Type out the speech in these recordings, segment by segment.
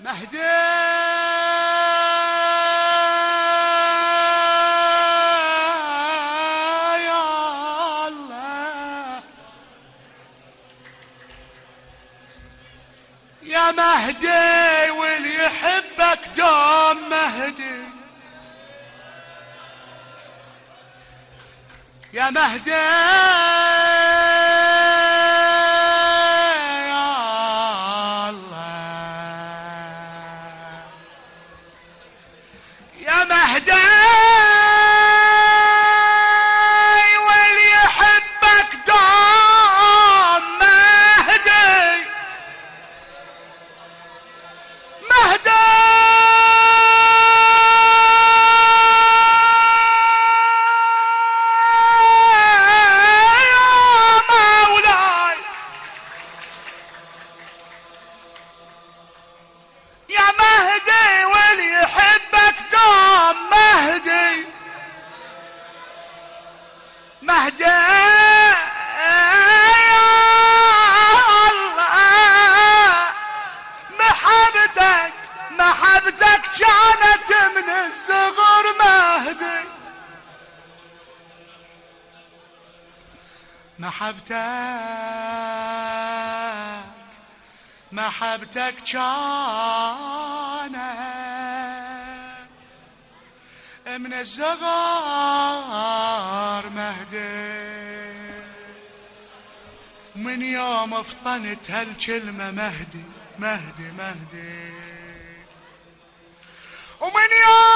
مهدي! يا الله! يا مهدي واللي يحبك دوم مهدي. يا مهدي! محبتك كانت من الصغر مهدي محبتك محبتك كانت من الزغار مهدي من يوم افطنت هالكلمة مهدي مهدي مهدي. Romania!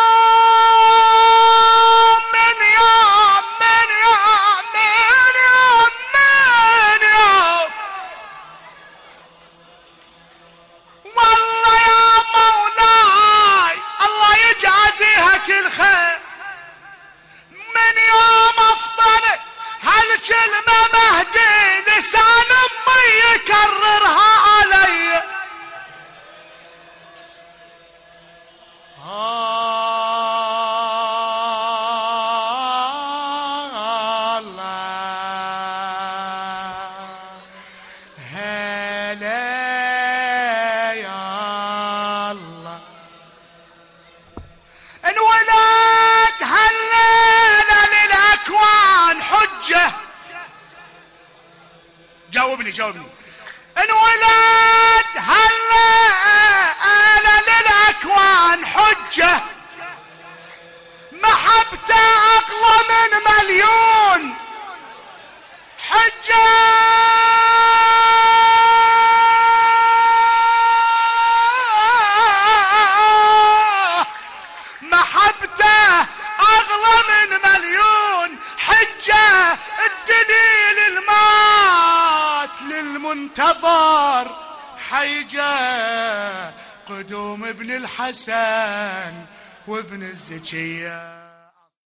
جاوبني جاوبني. انولد هالليلة للأكوان حجة. محبته أقوى من مليون. حجة. محبته أغلى من مليون. حجة. للمنتظر حيجة قدوم ابن الحسن وابن الزكية.